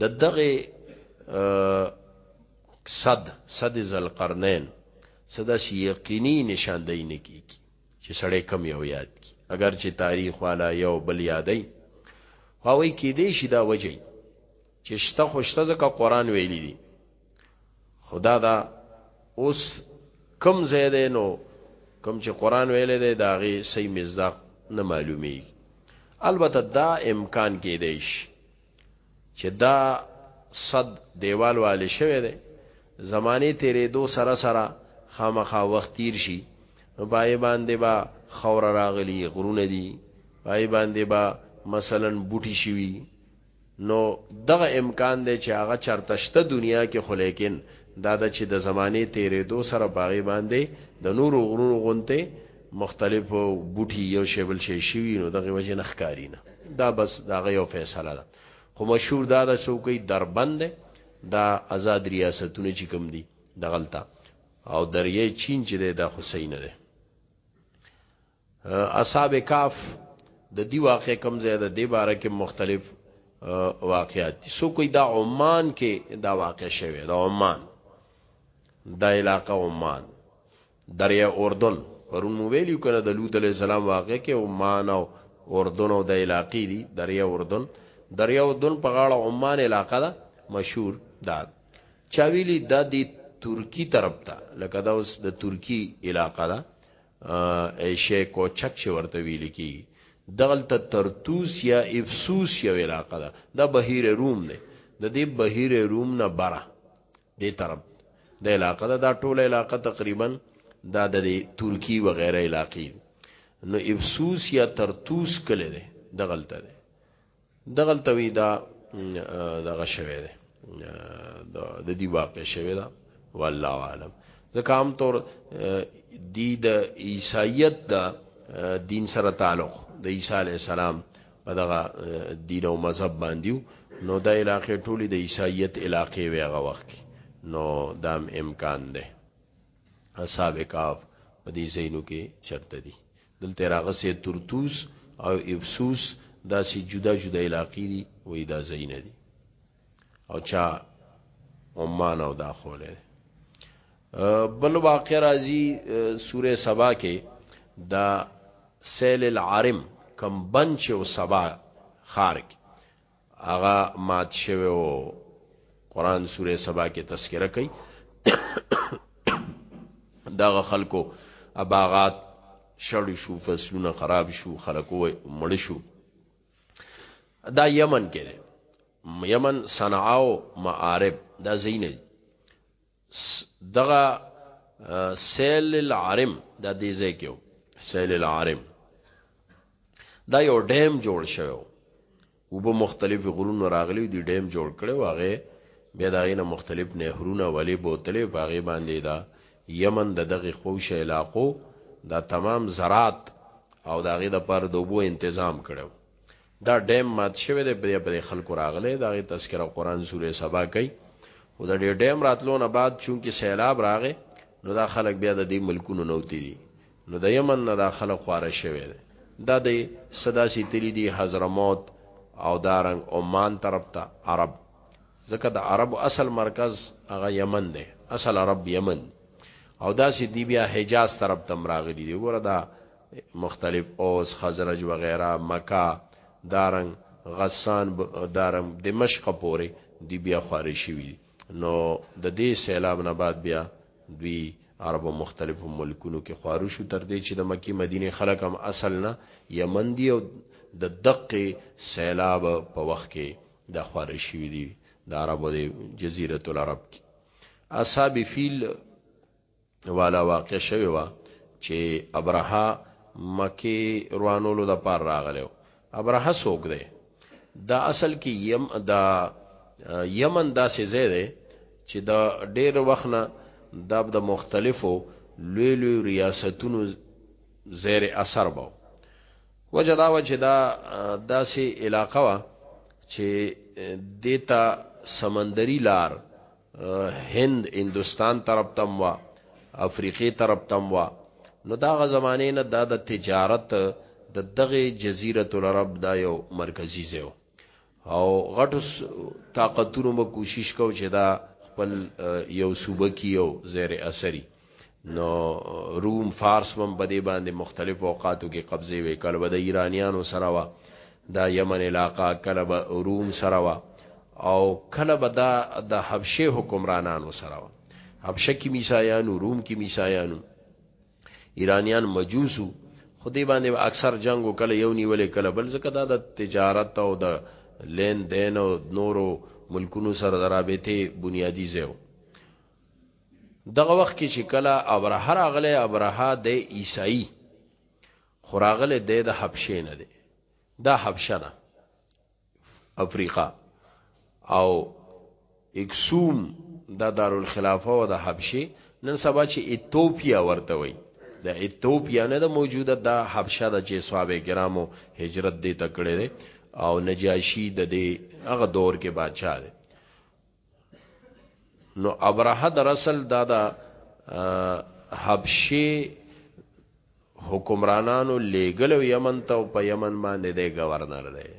د دغه صد صد ذل قرنین صدا سی یقینی نشاندهی نکیږي چې سړی کوم یو یاد کړي، اګر چې تاریخ والا یو بل یادوي، خو هغوی کیدای شي دا وجه وي چې شته خو شته ځکه قرآن ویلي دي، خو دا دا اوس کوم ځای دی نو کوم چې قرآن ویلی دی د هغې صحیح مصداق نه معلومېږي، البته دا امکان کیدای شي. چې دا صد دیوال والي شوی دی زمانه تیرې دو سره سره خامخا وخت تیر شي نو بای باندې با خور راغلی غرونه دي بای باندې با مثلا بوټي شوي نو دغه امکان دی چې هغه چرتشته دنیا کې خو لیکن دا د چې د زمانه تیرې دو سره باغې باندې د نورو غرونو غونته مختلف بوټي یو شی بل شی شوی نو دغه وجه نه ښکاری نه دا بس دا غیو فیصله ده خو مشهور دا د څوکۍ دربند دا آزاد ریاستونه چې کوم دي د غلطه او دریه چین چې د حسین نه ده اصحاب کاف د دی واقع کم زیاده دی باره کې مختلف واقعات دي سو کوئی دا عمان کې دا واقع شوه دا عمان دا علاقه عمان دریا اردن، پرون مو ویلي کنه د لوط علیه السلام واقعه کې عمان او اردن او دا علاقې دي دریا اردن، دریا اردن په غاړه عمان علاقه ده مشهور دا چا ویلي دا دی ترکی طرف ته لکه دا اوس د ترکی علاقه ده ایشه کوچک چې ورته ویل کی دغلته ترتوس یا افسوس یو علاقه ده دا بهیر روم نه د دې بهیر روم نه بره دې طرف د علاقه دا, دا ټوله علاقه تقریبا دا د ترکی و غیره علاقې نو افسوس یا ترتوس کله ده دغلته ده دغلته وی دا دغه شوه ده د دې واقع شوه ده والله عالم ځکه عام طور دی د عیسایت د دین سره تعلق د عیسی علی السلام په دغه دین او مذهب باندې نو دا علاقې ټولې د عیسایت علاقې وی هغه وخت کې نو دام امکان ده اصحاب کاف په دې زینو کې چرته دي دلته راغه سي ترتوس او افسوس دا سي جدا جدا علاقې دي وې دا زین دي او چا عمان او دا خوله بل واقع راځي سوره سبا کې دا سیل العارم کم بنچ او سبا خار کې هغه مات شوی او قران سوره سبا کې تذکرہ کوي دغه خلکو اباغات شړ شو فصلونه خراب شو خلکو مړ شو دا یمن کې دی یمن صنعا او معارب دا زین دی دغه سیل العرم دا دې ځای کې سیل العرم دا یو ډیم جوړ شوی وبو مختلف غرونو راغلی دی ډیم جوړ کړو هغه بیا دا غینه مختلف نهرونه ولی بوتلې باغې باندې دا یمن د دغه خوشه علاقو دا تمام زراعت او د هغه د پاره د اوبو انتظام کړو دا ډیم مات شوی دی بری بری خلکو راغله دا غي تذکرہ قران سوره سبا کوي او د ډیر ډیم راتلونه بعد چونکی سیلاب راغې نو دا خلک بیا د دې ملکونو نوتی دي نو د یمن نه دا خلک خواره شوی دی دا د صدا سي تلی دي حضرموت او دارنګ عمان طرف ته عرب ځکه د عربو اصل مرکز هغه یمن دی اصل عرب یمن دی او داسې دی بیا حجاز طرف تم راغلی دی ګوره دا مختلف اوس خزرج وغیرہ مکه دارنګ غسان دارم دمشق پورې دی بیا خواري شوی نو د دې سیلاب نه بعد بیا دوی عربو مختلفو ملکونو کې خوارو شو تر دې چې د مکی مدینه خلک هم اصل نه یمن دی او د دقه سیلاب په وخت کې دا خواره شوی دی د عربو د جزیره العرب کې اصحاب فیل والا واقع شوی و چې ابرها مکه روانولو د پار راغلو ابرها سوګ دی دا اصل کې یم دا یمن داسې ځای دی چې دا ډېر وخت نه دا د مختلفو لوی لوی ریاستونو زیر اثر باو وجه دا و چې دا داسې علاقه وه چې دیتا سمندری لار هند هندستان طرف تم وا افریقې طرف تم وا نو دا غ زمانه نه دا د تجارت د دغه جزیره العرب دا یو مرکزی ځای او غټو طاقتونو به کوشش کو چې دا خپل یو صوبه کې یو زیر اثري نو روم فارس هم په دې باندې مختلف اوقاتو کې قبضه وې کله به د ایرانیانو سره وا دا یمن علاقہ کله به روم سره وا او کله به دا د حبشه حکمرانانو سره وا حبشه کې میسایانو روم کې میسایانو ایرانیان مجوسو خو دې باندې با اکثر جنگ وکړ یو نیولې کله بل ځکه دا د تجارت او د لین دین او نورو ملکونو سره درابطه بنیادی زیو دغه وخت کې چې کله ابراه راغله ابراه د عیسائی خراغله د حبشه نه ده دا حبشه ده افریقا او اکسوم دا دارالخلافه او د حبشه نن سبا چې ایتوپیا ورته وي د ایتوپیا نه د موجوده د حبشه د چې صحابه کرامو هجرت دې تکړه دي او نجاشی د دې هغه دور کې بادشاہ دی نو ابرهه در اصل دادا حبشي حکمرانانو لېګل یمن ته او په یمن باندې د گورنر دی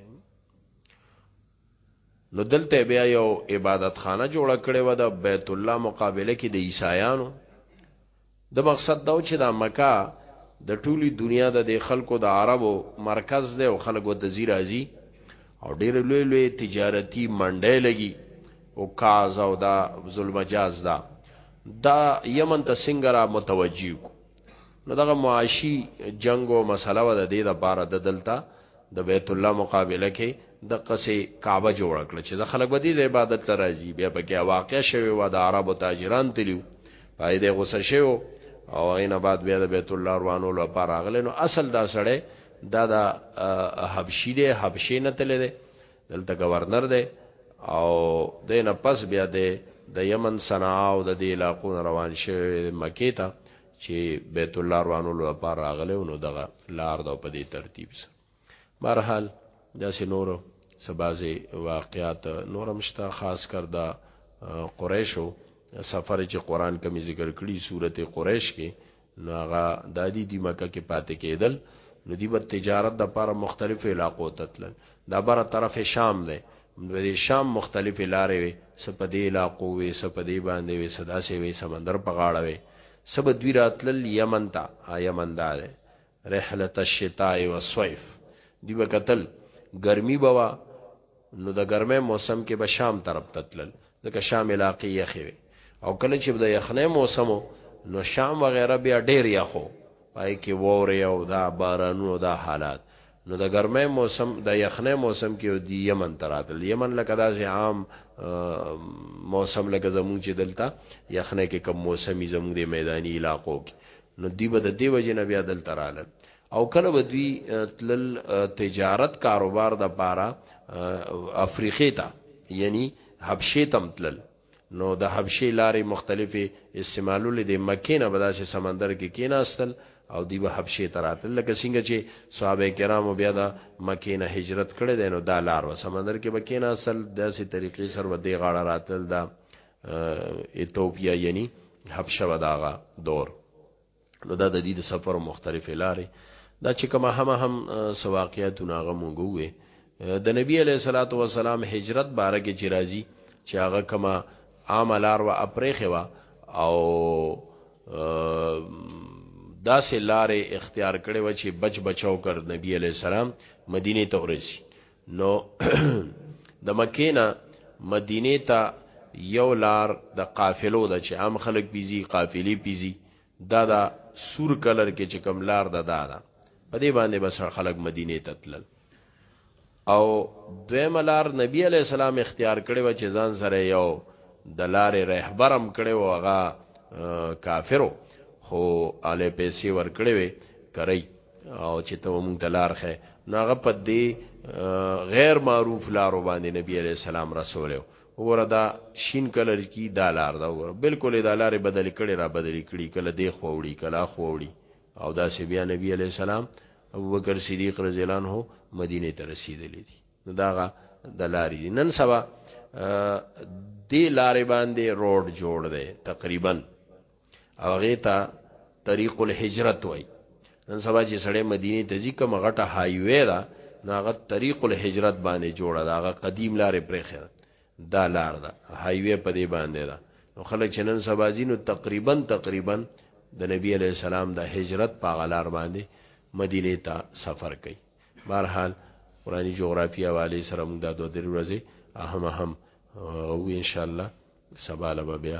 نو دلته بیا یو عبادت خانه جوړه کړې و د بیت الله مقابله کې د عیسایانو د مقصد دا و چې دا مکه د ټولي دنیا د دې خلکو د عربو مرکز دی او خلک ورته ځي راځي او ډېر لوی لوی تجارتي منډۍ لګي او کاز او دا ظلمجاز دا دا یمن ته څنګه را متوجه کو نو دغه معاشي جنگ او مسله و د دې لپاره د دلته د بیت الله مقابله کې د قصې کعبه جوړ کړ چې د خلک بدی ز عبادت راځي بیا پکې واقع شوی و د عربو تاجران تلیو پای دې غوسه شو او غینه بعد بیا د بیت الله روانو لپاره غلې نو اصل دا سړی دا د حبشي دی حبشي نه تللی دی دلته گورنر دی او دینه پس بیا دی د یمن صنعا او د دې علاقو روان شوی مکې ته چی بیت الله روانولو لپاره راغلی نو دغه لار دا په دې ترتیب سره بهرحال داسې نورو سبازي واقعات نورم شته خاص کر دا قریشو سفر چې قران کې ذکر کړي سورته قریش کې نو هغه د دې د مکه کې پاتې کېدل نو دی به تجارت د لپاره مختلفو علاقو ته تلل دا بره طرف شام دی نو د شام مختلفې لارې وي څه په دې علاقو وي څه په دې باندې وي څه داسې وي سمندر په غاړه وي څه به دوی راتلل یمن ته یمن دا دی رحلت الشتاء والصيف دوی به کتل ګرمي به وه نو د ګرمۍ موسم کې به شام طرف ته تلل ځکه شام علاقې یخې وي او کله چې د یخنۍ موسم نو شام وغیره بیا ډېر یخو پای کې وورې او دا بارانونو دا حالات نو د ګرمۍ موسم د یخنۍ موسم کې دی یمن ته راتل یمن لکه داسې عام موسم لکه زمونږ چې دلته یخنۍ کې کم موسمي زمونږ د میداني علاقو کې نو دی به د دې وجې نه بیا دلته رااله او کله به دوی تلل تجارت کاروبار د پاره افریقې ته یعنی حبشې تم تلل نو د حبشي لارې مختلفې استعمالولې د مکې نه بداسې سمندر کې کیناستل او دی به حبشي ته راتل لکه څنګه چې صحابه کرامو بیا د مکې نه هجرت کړی دی نو دا لار و سمندر کې به کیناستل داسې طریقې سره به دی غاړه راتل دا ایتوپیا یعنی حبشه وداغه دور نو دا د دې د سفر مختلفې لارې دا چې کومه هم هم سواقیاتونه هغه مونږ وې د نبی علیه الصلاۃ والسلام هجرت باره کې چې راځي چې هغه کومه عام لار و اپریخه وا او داسې لارې اختیار کړې و چې بچ بچاو کړ نبی علیه السلام مدینه ته ورسی نو د مکې نه مدینې ته یو لار د قافلو ده چې عام خلک پې ځي، قافلې پې ځي، دا د سور کلر کې چې کوم لار ده، دا ده. په دې باندې به سره خلک مدینې ته تلل. او دویمه لار نبي علیه السلام اختیار کړې وه چې ځان سره یو د لارې رهبر هم کړی و، هغه کافر و، خو هلې پیسې ورکړې وې، کرۍ. او چې ته مونږ ته لار خې نو هغه په دې غیر معروف لارو باندې نبی علی السلام رسول وګوره دا شین کلر کی دا لار دا وګوره بالکل دا لارې بدل کړي را بدل کړي کله دی خوړي کله خوړي او دا سی بیا نبی علی السلام ابو بکر صدیق رضی الله عنه مدینه ته رسیدلی دي نو داغه د لارې دي نن سبا دې لارې باندې روډ جوړ دی تقریبا او هغه ته طریق الهجرت وای نن سبا چې سړی مدینه ته ځي کوم غټه هایوی ده نو هغه طریق الهجرت باندې جوړه ده هغه قدیم لارې پرېخه دا لار ده هایوی په دې باندې ده نو خلک چې نن سبا ځي نو تقریبا تقریبا د نبی علی السلام د هجرت په غلار باندې مدینه ته سفر کوي بهرحال قرآنی جغرافیا والے سره موږ دا دوه درې ورځې اهم اهم او ان شاء الله سبا له بیا